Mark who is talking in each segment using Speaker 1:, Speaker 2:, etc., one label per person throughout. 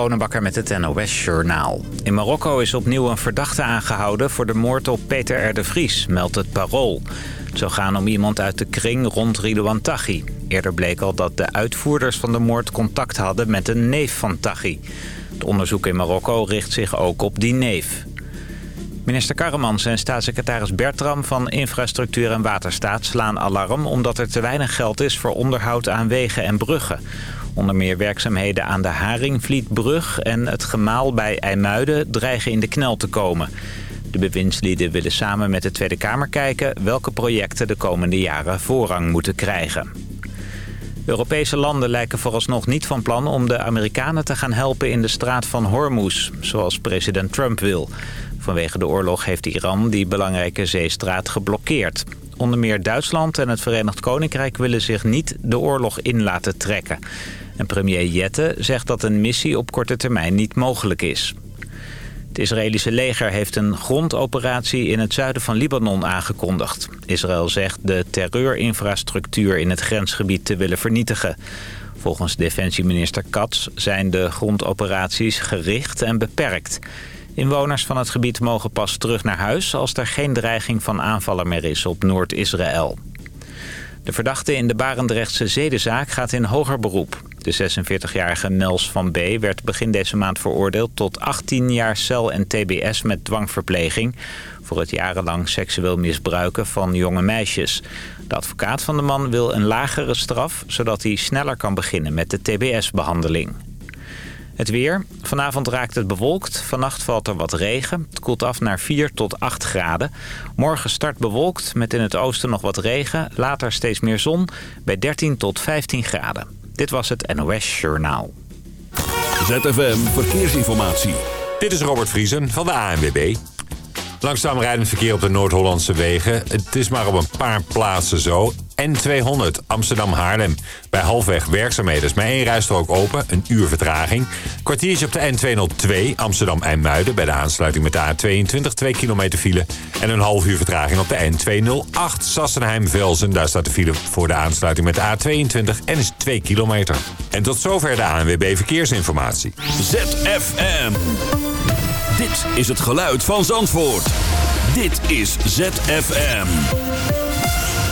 Speaker 1: Bonenbakker met het NOS Journaal. In Marokko is opnieuw een verdachte aangehouden voor de moord op Peter R. de Vries, meldt het Parool. Het zou gaan om iemand uit de kring rond Ridouan Taghi. Eerder bleek al dat de uitvoerders van de moord contact hadden met een neef van Taghi. Het onderzoek in Marokko richt zich ook op die neef. Minister Karremans en staatssecretaris Bertram van Infrastructuur en Waterstaat slaan alarm... omdat er te weinig geld is voor onderhoud aan wegen en bruggen. Onder meer werkzaamheden aan de Haringvlietbrug en het gemaal bij IJmuiden dreigen in de knel te komen. De bewindslieden willen samen met de Tweede Kamer kijken welke projecten de komende jaren voorrang moeten krijgen. Europese landen lijken vooralsnog niet van plan om de Amerikanen te gaan helpen in de straat van Hormuz, zoals president Trump wil. Vanwege de oorlog heeft Iran die belangrijke zeestraat geblokkeerd. Onder meer Duitsland en het Verenigd Koninkrijk willen zich niet de oorlog in laten trekken. En premier Jette zegt dat een missie op korte termijn niet mogelijk is. Het Israëlische leger heeft een grondoperatie in het zuiden van Libanon aangekondigd. Israël zegt de terreurinfrastructuur in het grensgebied te willen vernietigen. Volgens defensieminister Katz zijn de grondoperaties gericht en beperkt. Inwoners van het gebied mogen pas terug naar huis als er geen dreiging van aanvallen meer is op Noord-Israël. De verdachte in de Barendrechtse zedenzaak gaat in hoger beroep. De 46-jarige Mels van B. werd begin deze maand veroordeeld tot 18 jaar cel en tbs met dwangverpleging... voor het jarenlang seksueel misbruiken van jonge meisjes. De advocaat van de man wil een lagere straf... zodat hij sneller kan beginnen met de tbs-behandeling. Het weer. Vanavond raakt het bewolkt. Vannacht valt er wat regen. Het koelt af naar 4 tot 8 graden. Morgen start bewolkt met in het oosten nog wat regen. Later steeds meer zon bij 13 tot 15 graden. Dit was het NOS Journaal.
Speaker 2: ZFM Verkeersinformatie.
Speaker 3: Dit is Robert Vriesen van de ANWB. Langzaam rijdend verkeer op de Noord-Hollandse wegen. Het is maar op een paar plaatsen zo. N200 Amsterdam-Haarlem. Bij halfweg werkzaamheden is maar één rijstrook open, een uur vertraging. Kwartiertje op de N202 Amsterdam-IJmuiden... bij de aansluiting met de A22, 2 kilometer file. En een half uur vertraging op de N208 Sassenheim-Velzen. Daar staat de file voor de aansluiting met de A22 en is 2 kilometer. En tot zover de ANWB Verkeersinformatie.
Speaker 2: ZFM. Dit is het geluid van Zandvoort. Dit is ZFM.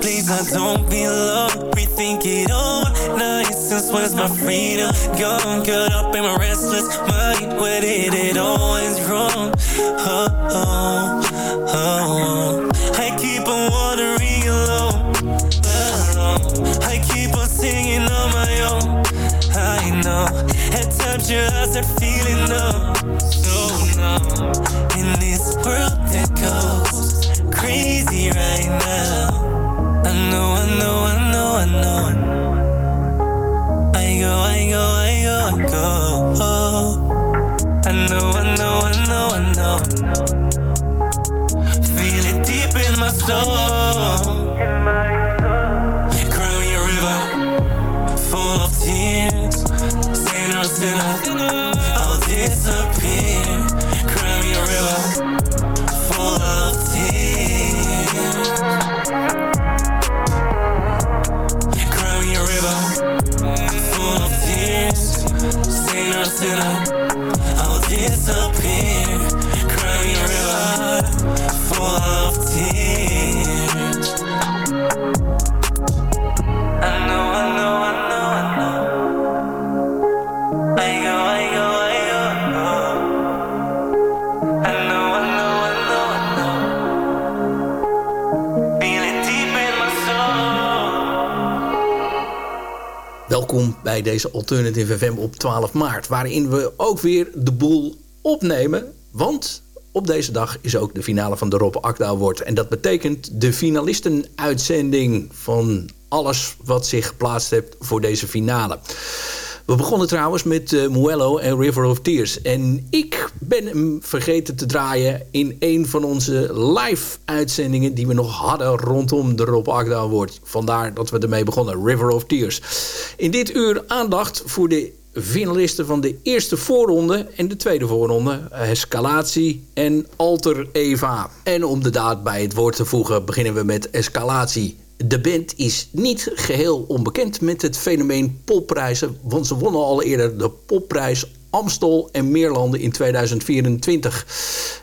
Speaker 4: Place I don't belong. Rethink it all. Nice since where's my freedom gone? Caught up in my restless mind. Where did it went wrong? Oh, oh.
Speaker 5: Deze Alternative FM op 12 maart. Waarin we ook weer de boel opnemen. Want op deze dag is ook de finale van de Rob Akda Award. En dat betekent de finalistenuitzending van alles wat zich geplaatst heeft voor deze finale. We begonnen trouwens met uh, Muello en River of Tears. En ik ben hem vergeten te draaien in een van onze live-uitzendingen... die we nog hadden rondom de Rob Agda. Vandaar dat we ermee begonnen, River of Tears. In dit uur aandacht voor de finalisten van de eerste voorronde en de tweede voorronde. Escalatie en Alter Eva. En om de daad bij het woord te voegen beginnen we met Escalatie. De band is niet geheel onbekend met het fenomeen popprijzen... want ze wonnen al eerder de popprijs Amstel en Meerlanden in 2024.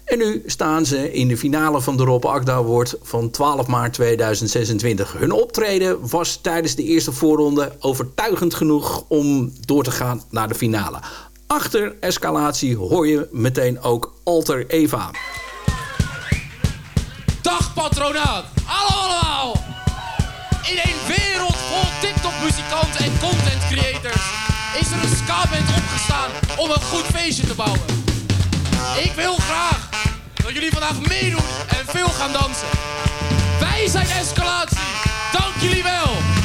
Speaker 5: En nu staan ze in de finale van de Rob Akda Award van 12 maart 2026. Hun optreden was tijdens de eerste voorronde overtuigend genoeg om door te gaan naar de finale. Achter escalatie hoor je meteen ook Alter Eva.
Speaker 6: Dag patronaat, hallo allemaal! In een wereld vol TikTok-muzikanten en content creators is er een ska-band opgestaan om een goed feestje te bouwen. Ik wil graag dat jullie vandaag meedoen en veel gaan dansen. Wij zijn Escalatie. Dank jullie wel.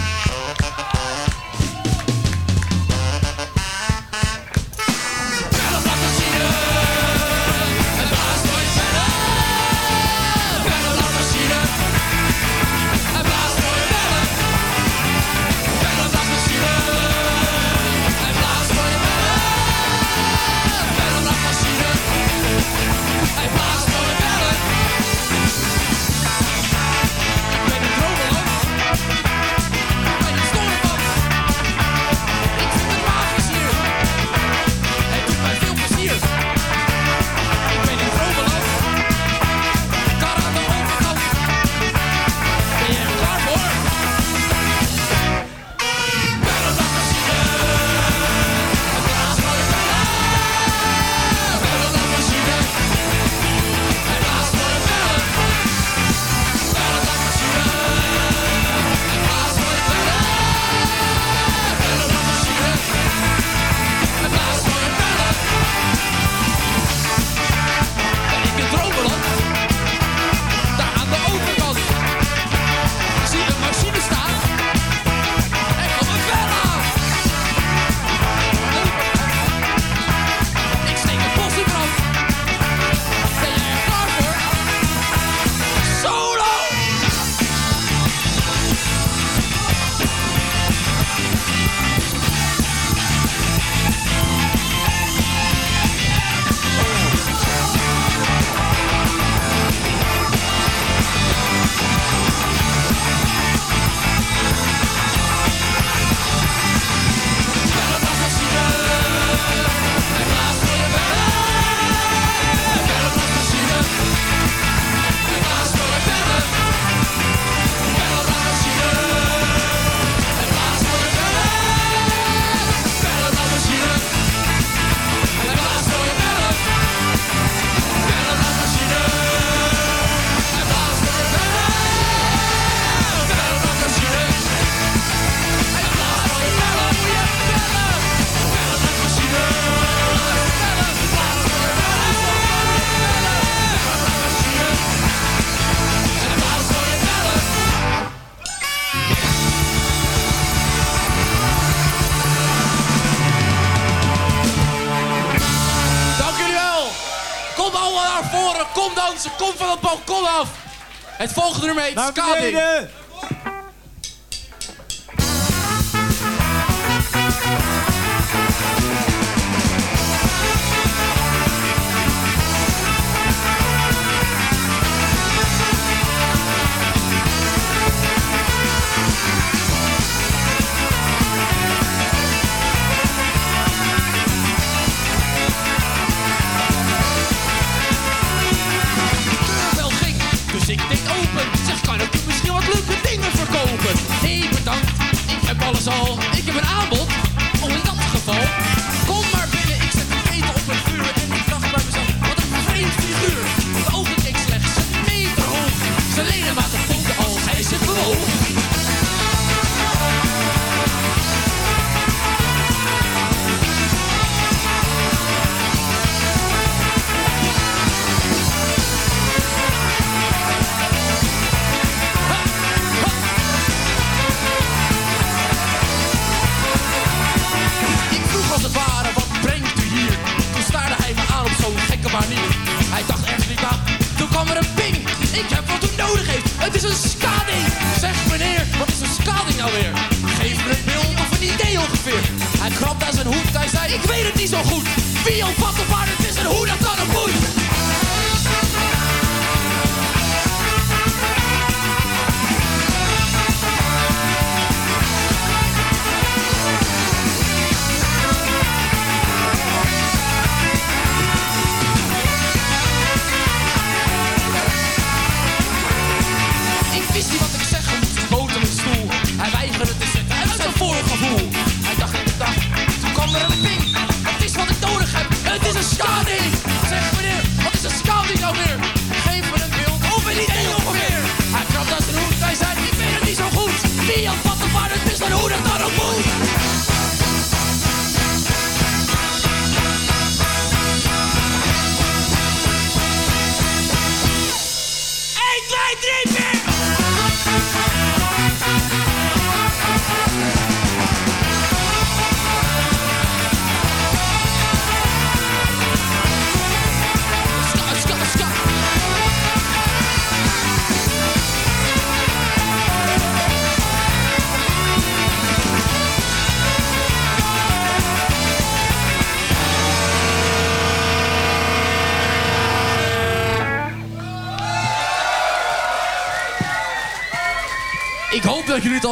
Speaker 6: Het volgende nummer heet patronaat,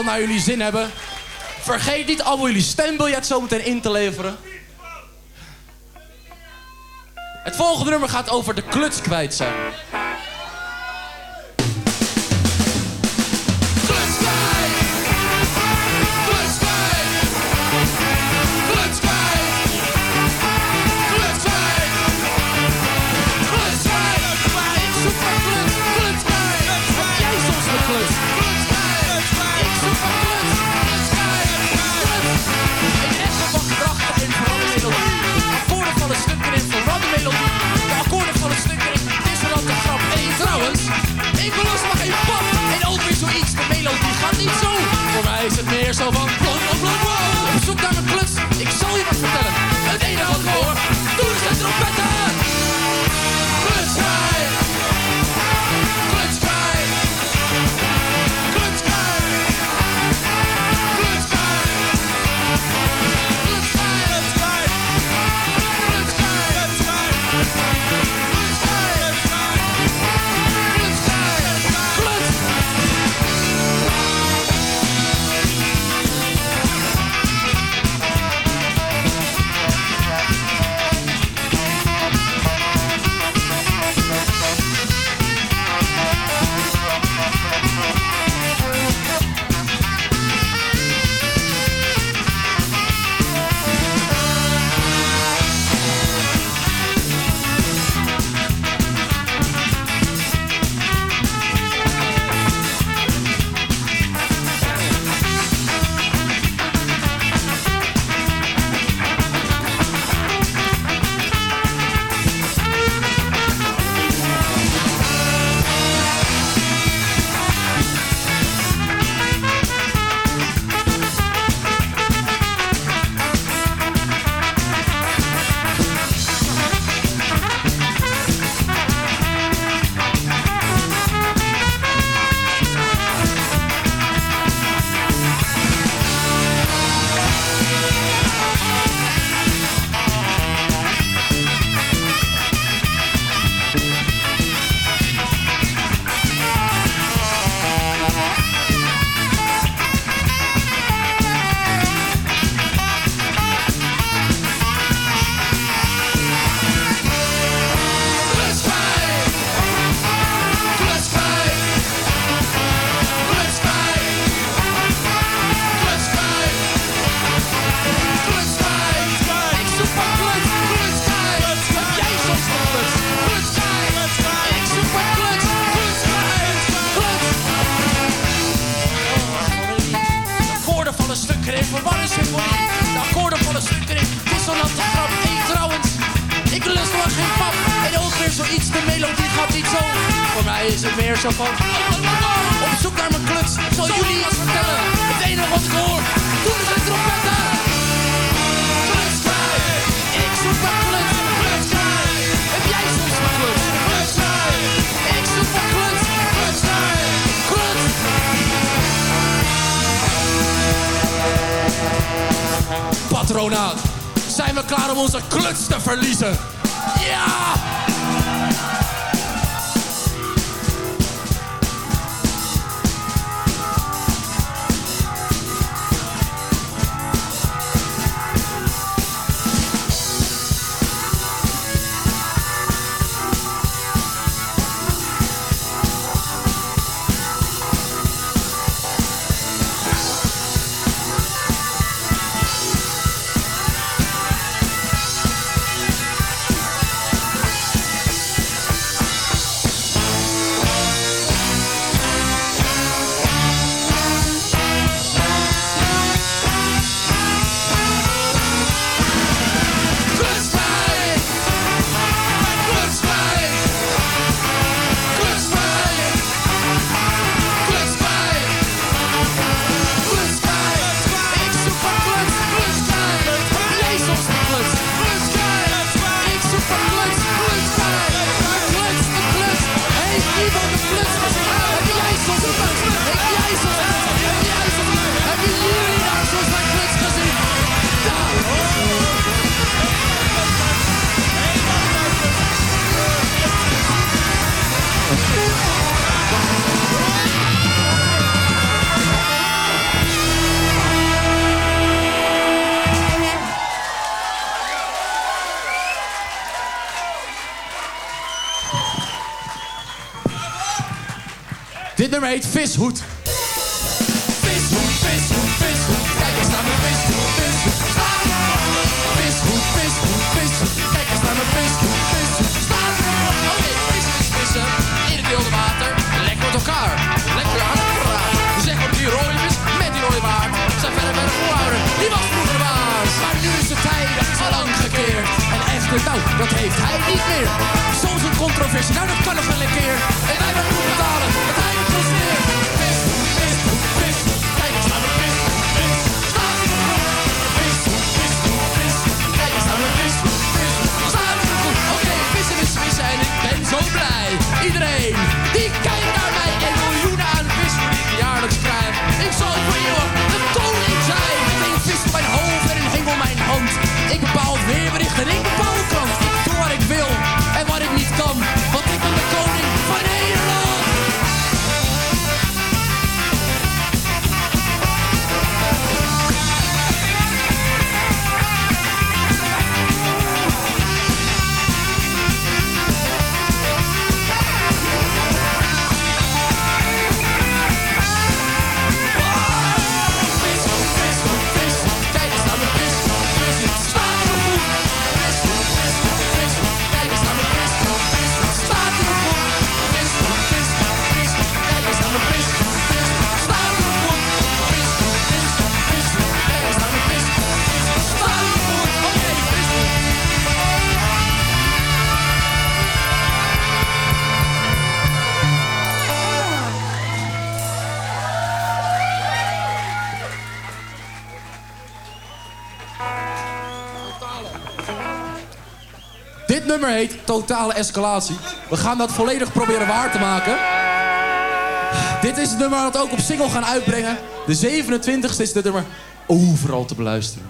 Speaker 6: naar jullie zin hebben. Vergeet niet allemaal jullie stembiljet zometeen in te leveren. Het volgende nummer gaat over de kluts kwijt zijn. die gaat niet zo. Voor mij is het meer zo van plom, plom, wow. Zoek vishoed. totale escalatie. We gaan dat volledig proberen waar te maken. Dit is het nummer dat we ook op single gaan uitbrengen. De 27e is het nummer overal te beluisteren.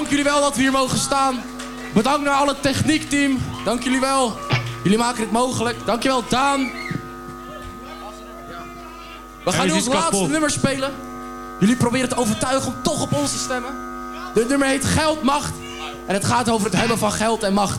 Speaker 6: Dank jullie wel dat we hier mogen staan. Bedankt naar alle techniekteam. Dank jullie wel. Jullie maken dit mogelijk. Dankjewel, Daan. We gaan nu ons laatste nummer spelen. Jullie proberen te overtuigen om toch op ons te stemmen. Dit nummer heet Geld, Macht. En het gaat over het hebben van geld en macht.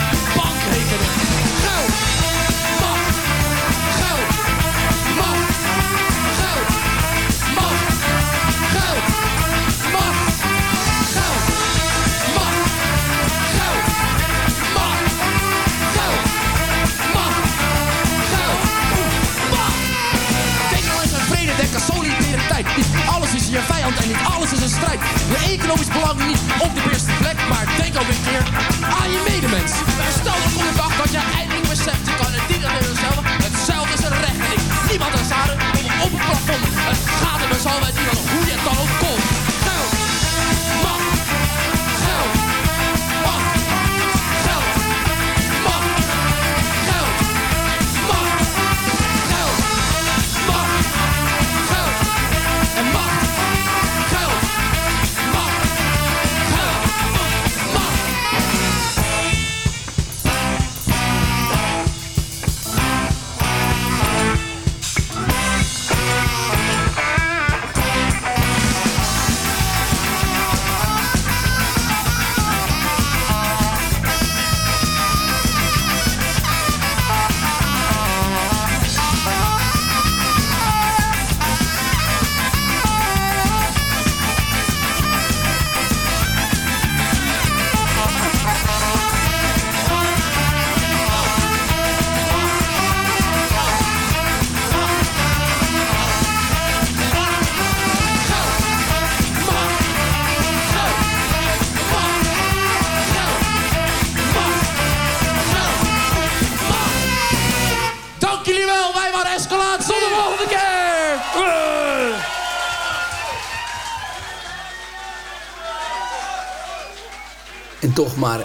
Speaker 5: je
Speaker 7: vijand en niet alles is een strijd. Je economisch belang niet op de eerste plek, maar denk ook een keer aan je medemens. Stel op de dag dat je eindelijk beseft, je kan het niet alleen jezelf. hetzelfde is een recht. Niemand is aardig in op het plafond. Het gaat er dus bij niet al hoe je het dan ook komt.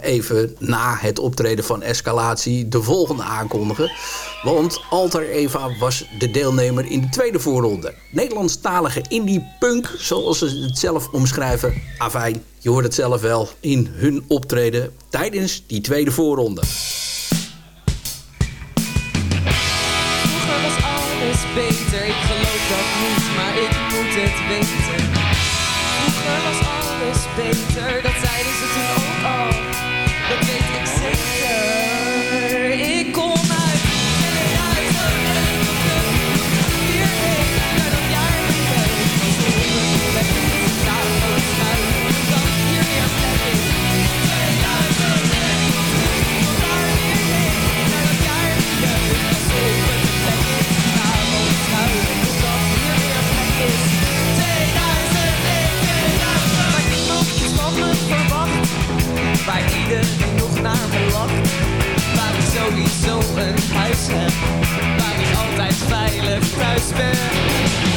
Speaker 7: Even na het optreden van Escalatie de volgende aankondigen. Want Alter Eva was de deelnemer in de tweede voorronde. Nederlandstalige indie punk, zoals ze het zelf omschrijven. Afijn, je hoort het zelf wel in hun optreden tijdens die tweede voorronde. Vroeger was alles beter, ik geloof dat niet, maar ik moet het weten. Vroeger was alles beter, Waar ik altijd veilig thuis ben.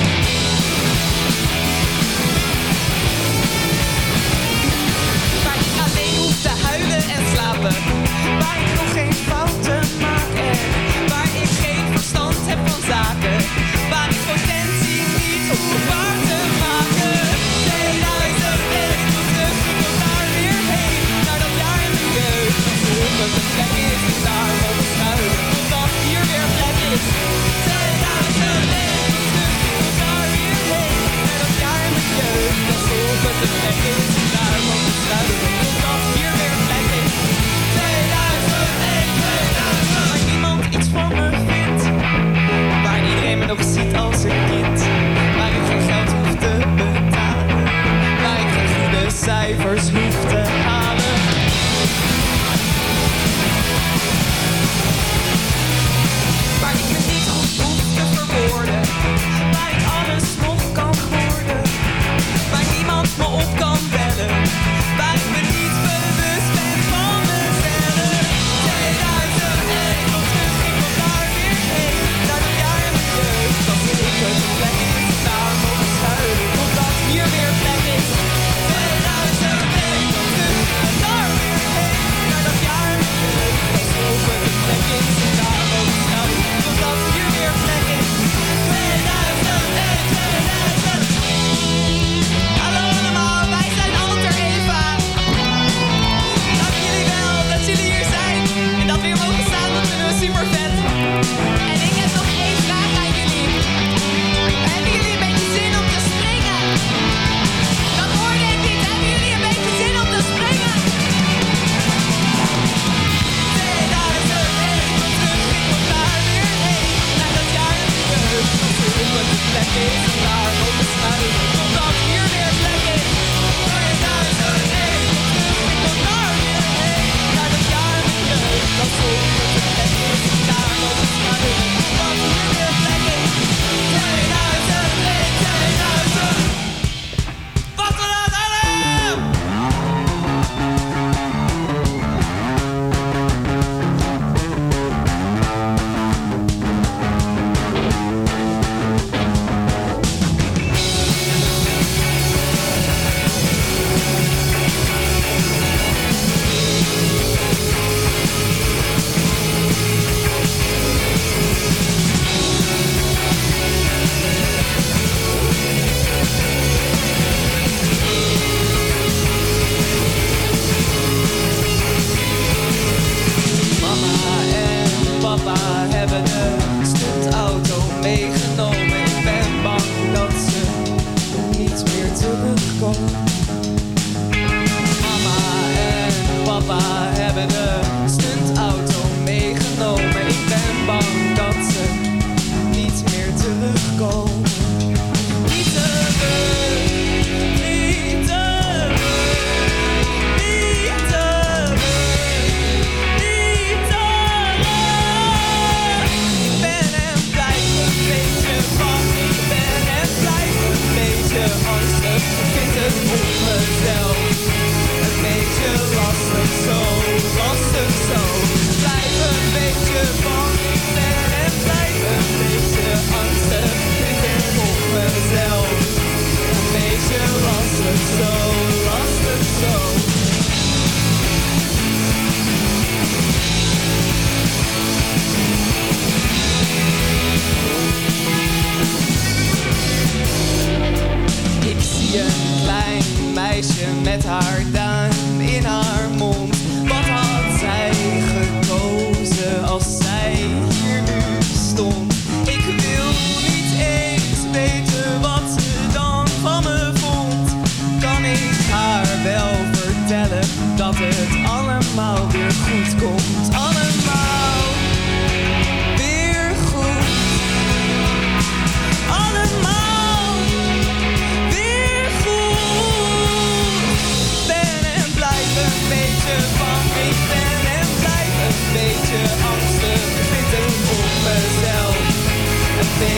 Speaker 7: met haar.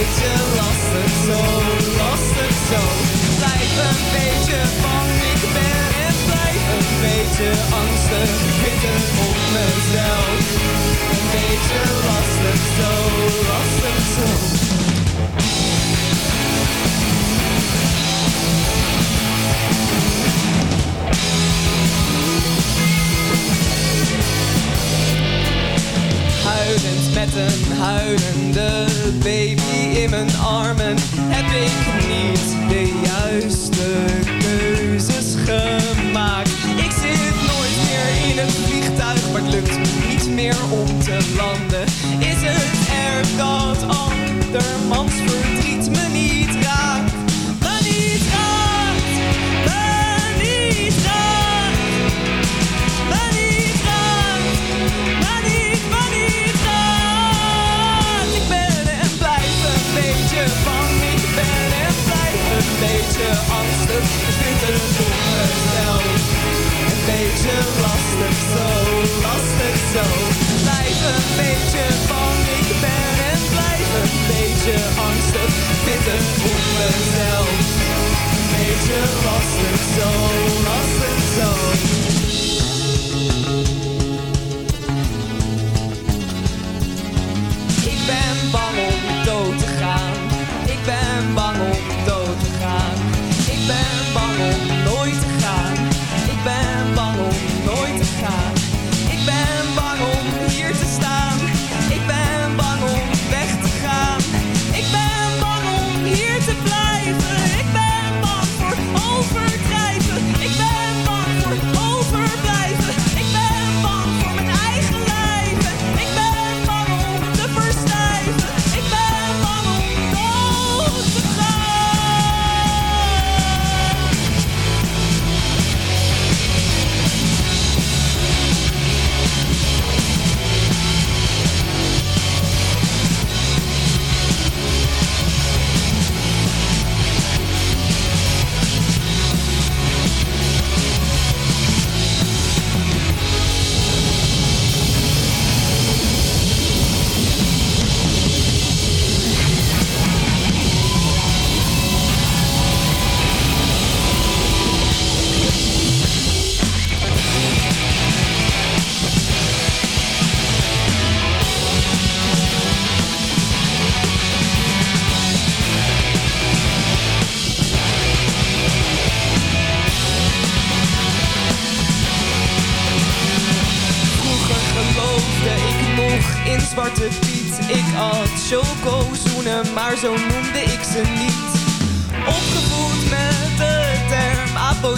Speaker 7: beetje last het zo, last het zo. Blijf een beetje bang, ik ben en blijf een beetje angstig. Op mezelf, een beetje last het zo. met een huilende baby in mijn armen heb ik niet de juiste keuzes gemaakt. Ik zit nooit meer in een vliegtuig, maar het lukt niet meer om te landen. Is het erg dat andermans verdriet me niet raakt? beetje angstig, vind dit een zonnestel? Een beetje lastig zo, lastig zo. Blijf een beetje van die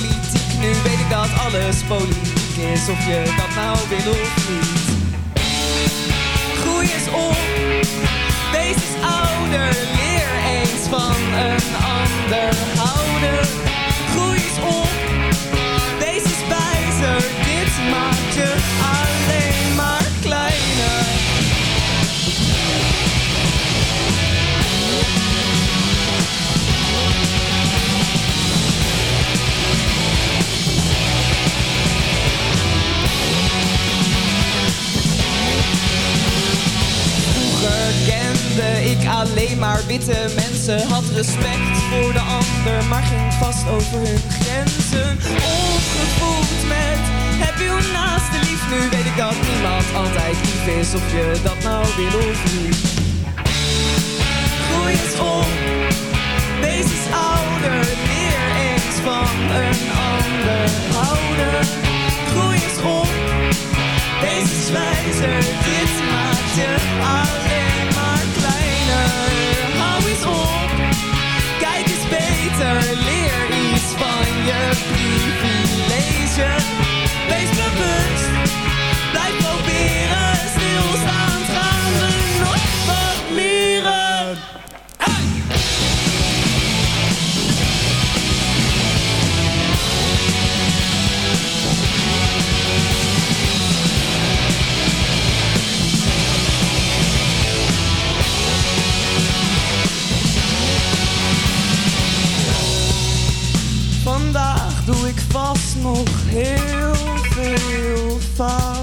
Speaker 7: politiek. Nu weet ik dat alles politiek is, of je dat nou wil of niet. Groei eens om, wees is ouder. Leer eens van een ander houden. Groei eens op, wees is wijzer. Dit maakt je ouder. Ik alleen maar witte mensen Had respect voor de ander, maar ging vast over hun grenzen. Opgevoed met heb uw naaste lief? Nu weet ik dat niemand altijd lief is Of je dat nou wil of niet. Groei eens op, wees eens ouder Leer eens van een ander houden. Groei eens op wees eens wijzer, dit maakt je alleen maar kijk eens beter, leer iets van je privilege. Wees bewust, blijf proberen, stilstaan veel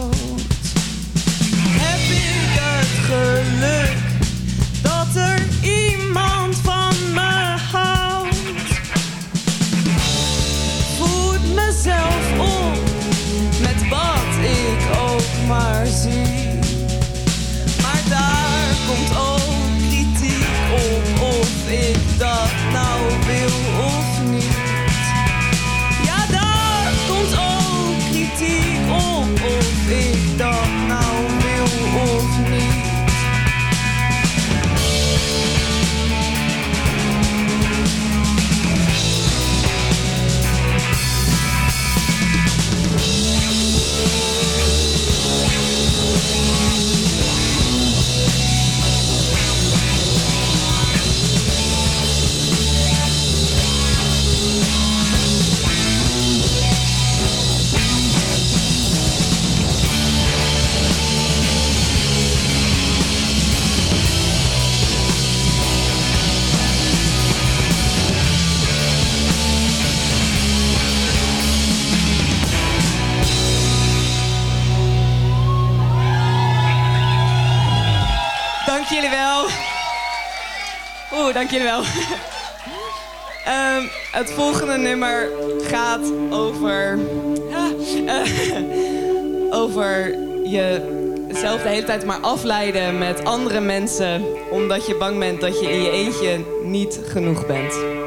Speaker 7: het volgende nummer gaat over. Eh, over jezelf de hele tijd maar afleiden met andere mensen. Omdat je bang bent dat je in je eentje niet genoeg bent.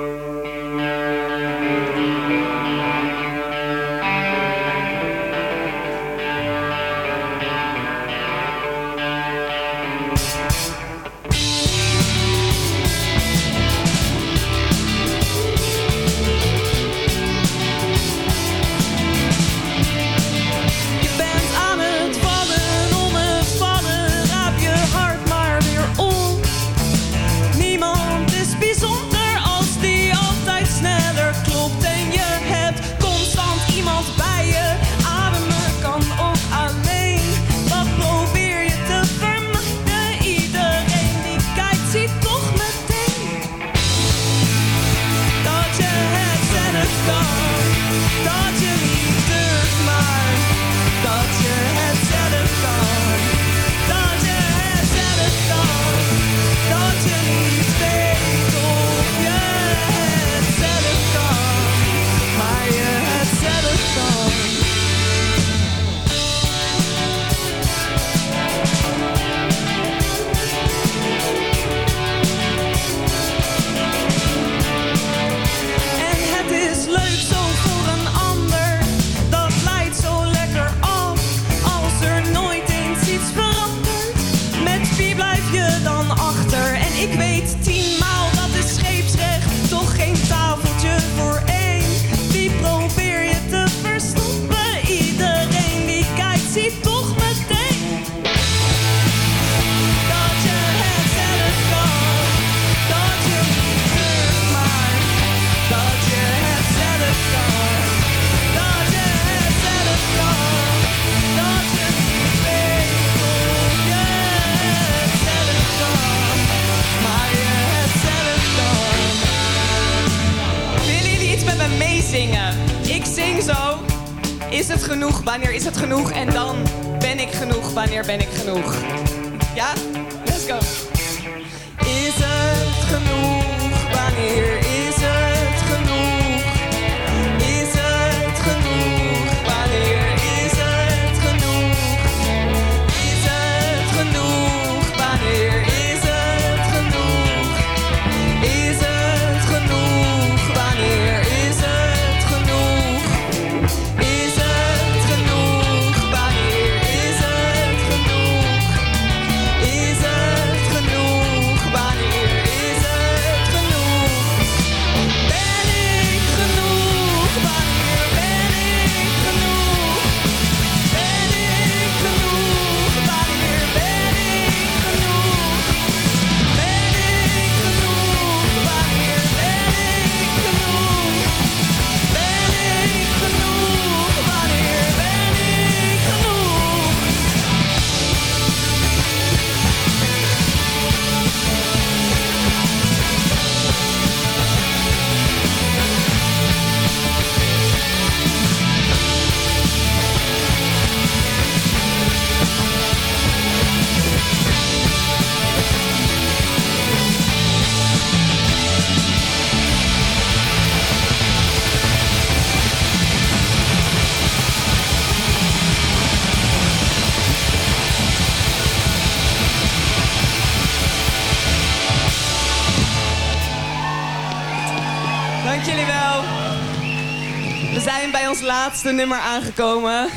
Speaker 7: nummer aangekomen.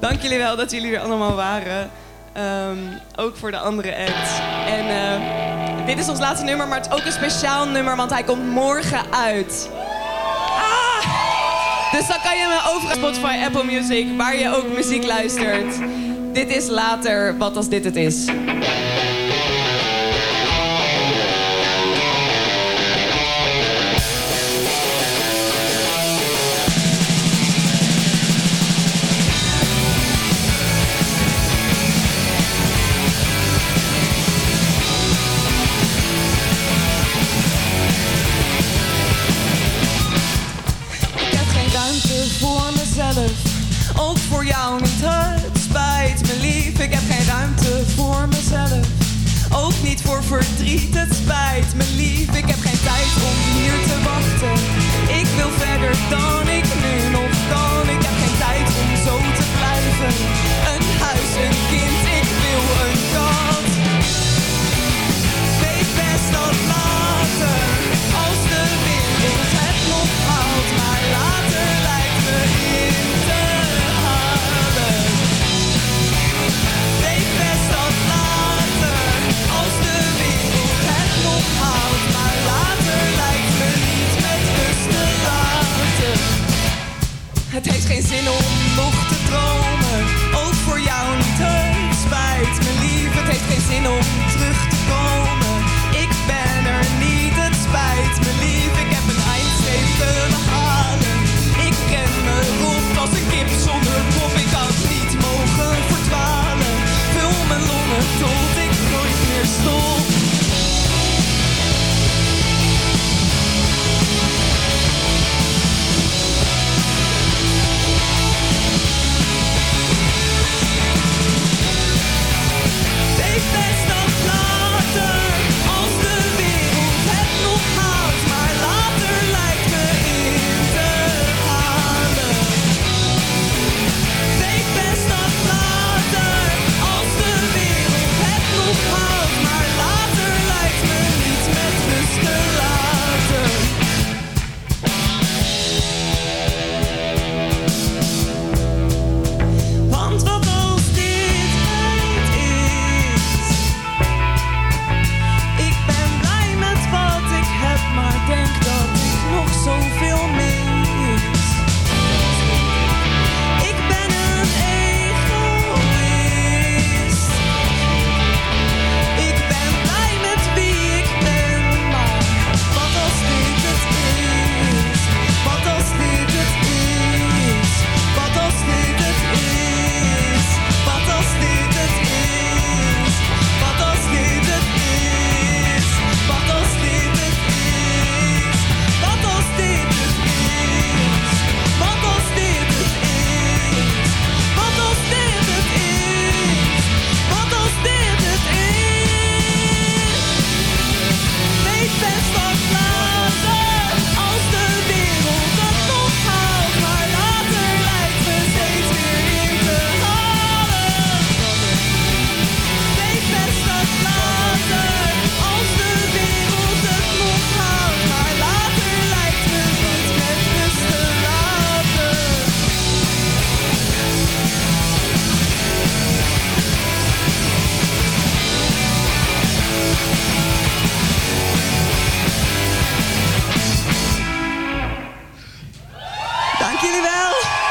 Speaker 7: Dank jullie wel dat jullie er allemaal waren. Ehm, ook voor de andere act. En eh, dit is ons laatste nummer, maar het is ook een speciaal nummer, want hij komt morgen uit. Ah! Dus dan kan je me over Spotify, Apple Music, waar je ook muziek luistert. Dit is later, wat als dit het is.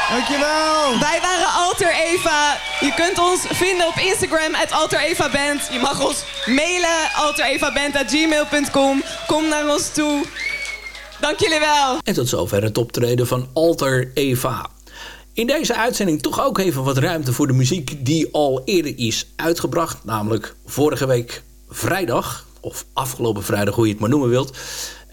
Speaker 8: Dankjewel.
Speaker 7: Wij waren Alter Eva. Je kunt ons vinden op Instagram, at Alter Eva Band. Je mag ons mailen, alterevaband.gmail.com. Kom naar ons toe. Dank jullie wel.
Speaker 5: En tot zover het optreden van Alter Eva. In deze uitzending toch ook even wat ruimte voor de muziek die al eerder is uitgebracht. Namelijk vorige week vrijdag, of afgelopen vrijdag hoe je het maar noemen wilt.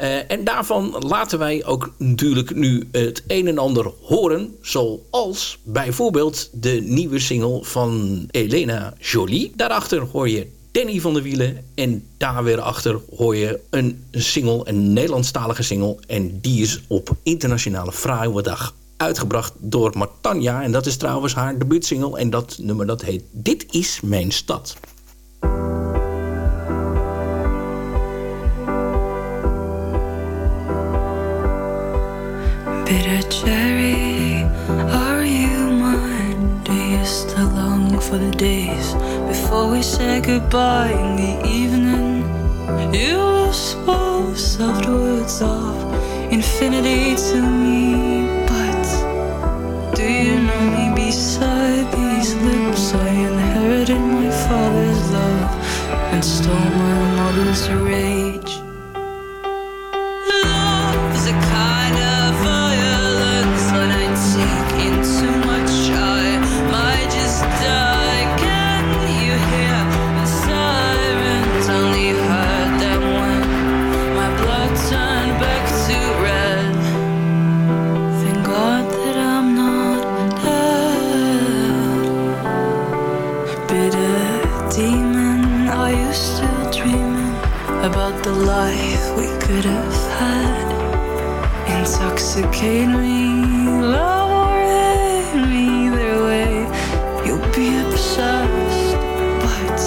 Speaker 5: Uh, en daarvan laten wij ook natuurlijk nu het een en ander horen. Zoals bijvoorbeeld de nieuwe single van Elena Jolie. Daarachter hoor je Danny van der Wielen. En daar weer achter hoor je een single, een Nederlandstalige single. En die is op Internationale Vrouwendag uitgebracht door Martanja. En dat is trouwens haar debuutsingle. En dat nummer dat heet Dit is mijn stad.
Speaker 9: Bitter cherry, are you mine? Do you still long for the days before we say goodbye in the evening? You whisper soft words of infinity to me, but do you know me beside these lips? I inherited my father's love and stole my mother's rage. Are you still dreaming about the life we could have had? Intoxicate me, love or hate me, either way, you'll be obsessed. But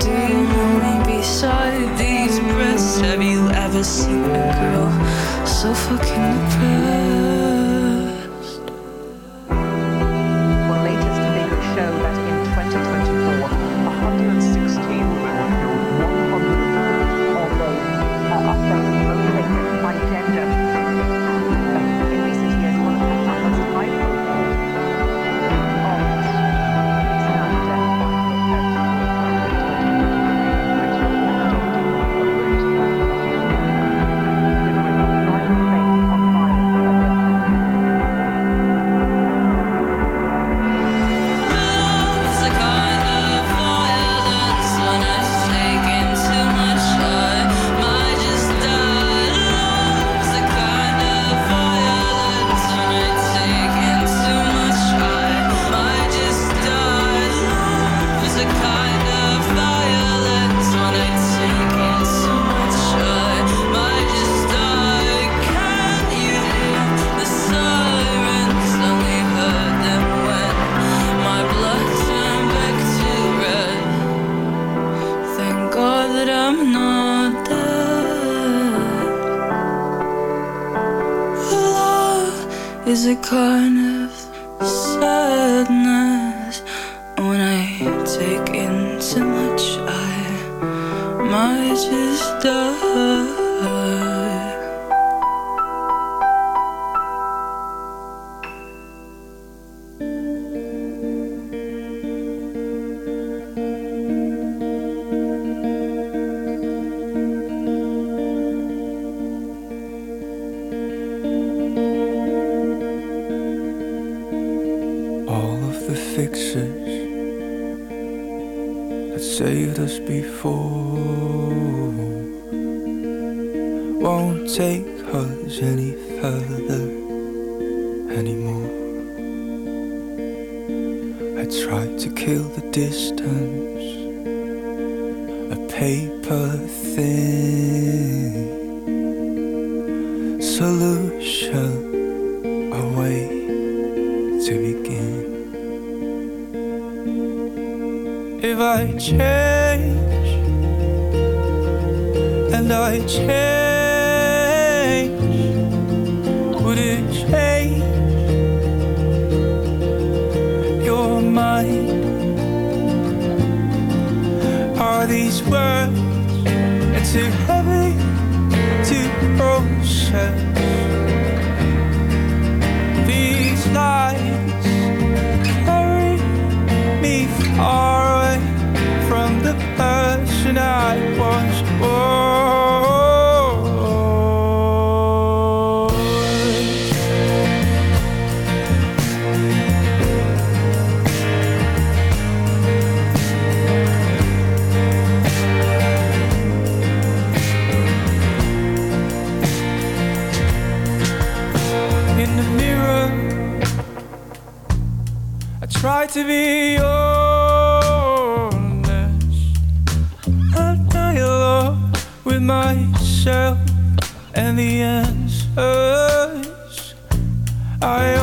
Speaker 9: do you know me beside these breasts? Have you ever seen a girl so fucking depressed?
Speaker 10: Before won't take us any further anymore. I tried to kill the distance, myself and the answers I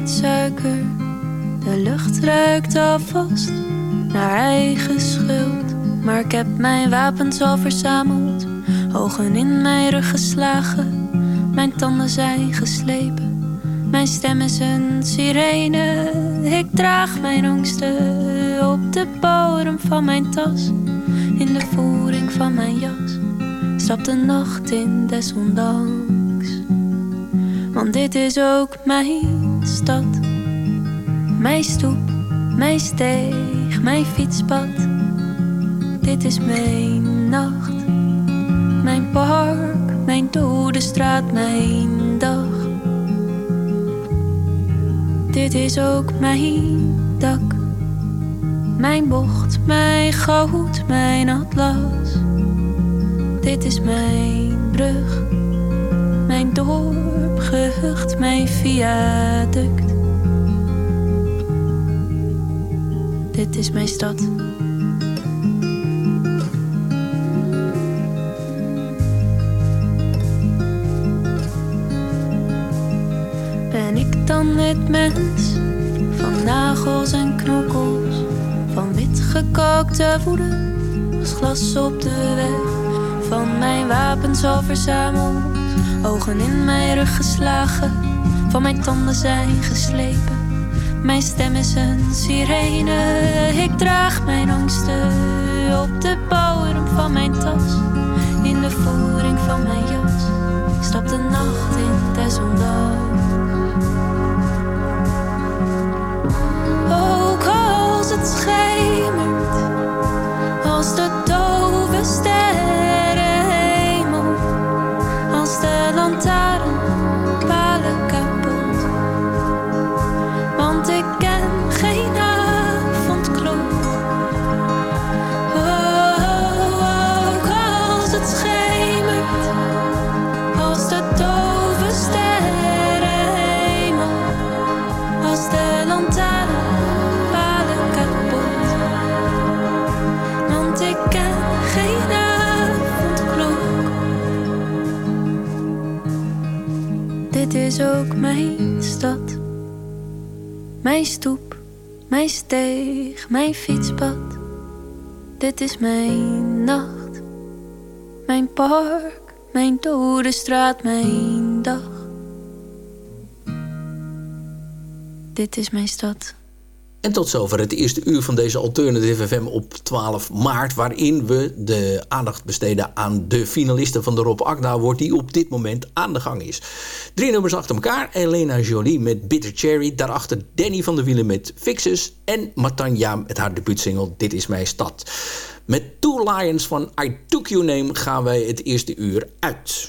Speaker 8: bastardsuiker. De lucht ruikt alvast naar eigen schuld. Maar ik heb mijn wapens al verzameld, ogen in mijn rug geslagen. Mijn tanden zijn geslepen, mijn stem is een sirene. Ik draag mijn angsten op de bodem van mijn tas, in de voering van mijn jas. Stap de nacht in desondanks. Want dit is ook mijn stad. Mijn stoep, mijn steeg, mijn fietspad. Dit is mijn nacht. Mijn park, mijn dode straat, mijn dag. Dit is ook mijn dak. Mijn bocht, mijn goud, mijn atlas. Dit is mijn brug. Gehucht, mijn viaduct. Dit is mijn stad. Ben ik dan het mens van nagels en knokkels, van wit gekookte woede als glas op de weg? Van mijn wapens al verzameld, ogen in mijn rug geslagen, van mijn tanden zijn geslepen. Mijn stem is een sirene, ik draag mijn angsten op de bodem van mijn tas, in de voering van mijn jas. Stap de nacht in desondanks. Ook als het schemert, als de de ook mijn stad. Mijn stoep, mijn steeg, mijn fietspad. Dit is mijn nacht. Mijn park, mijn dode straat, mijn dag. Dit is mijn stad.
Speaker 5: En tot zover het eerste uur van deze Alternative FM op 12 maart... waarin we de aandacht besteden aan de finalisten van de Rob Agda Award... die op dit moment aan de gang is. Drie nummers achter elkaar. Elena Jolie met Bitter Cherry. Daarachter Danny van der Wielen met Fixes. En Matanja met haar debuutsingle Dit is mijn stad. Met Two Lions van I Took Your Name gaan wij het eerste uur uit.